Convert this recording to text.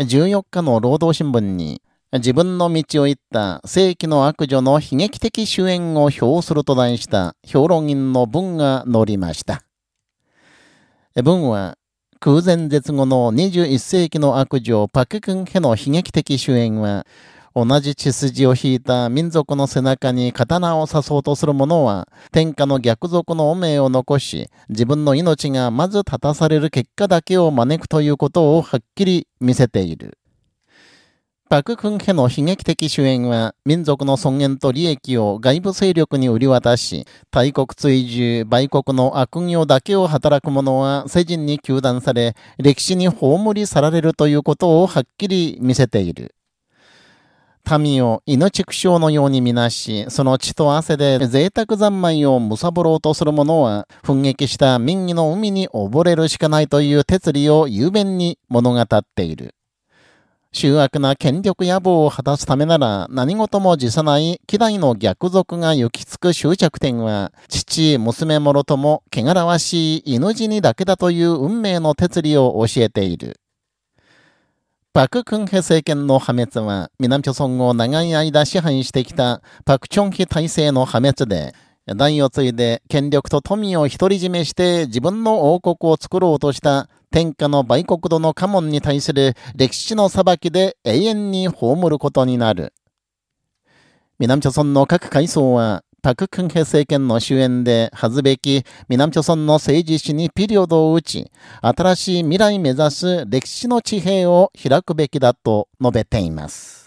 14日の労働新聞に、自分の道を行った世紀の悪女の悲劇的主演を評すると題した評論員の文が載りました。文は、空前絶後の21世紀の悪女パククンヘの悲劇的主演は、同じ血筋を引いた民族の背中に刀を刺そうとする者は、天下の逆賊の汚名を残し、自分の命がまず立たされる結果だけを招くということをはっきり見せている。パククンヘの悲劇的主演は、民族の尊厳と利益を外部勢力に売り渡し、大国追従、売国の悪行だけを働く者は世人に求断され、歴史に葬り去られるということをはっきり見せている。民を命苦笑のようにみなし、その血と汗で贅沢三昧を貪ろうとする者は、奮撃した民意の海に溺れるしかないという哲理を雄弁に物語っている。醜悪な権力野望を果たすためなら何事も辞さない希代の逆賊が行き着く終着点は、父、娘もろとも汚らわしい犬死にだけだという運命の哲理を教えている。パク・クンヘ政権の破滅は、南朝村を長い間支配してきたパク・チョンヒ体制の破滅で、代を継いで権力と富を独り占めして自分の王国を作ろうとした天下の売国度の家紋に対する歴史の裁きで永遠に葬ることになる。南朝村の各階層は、パク・クンヘ政権の主演で恥ずべき南朝鮮の政治史にピリオドを打ち、新しい未来目指す歴史の地平を開くべきだと述べています。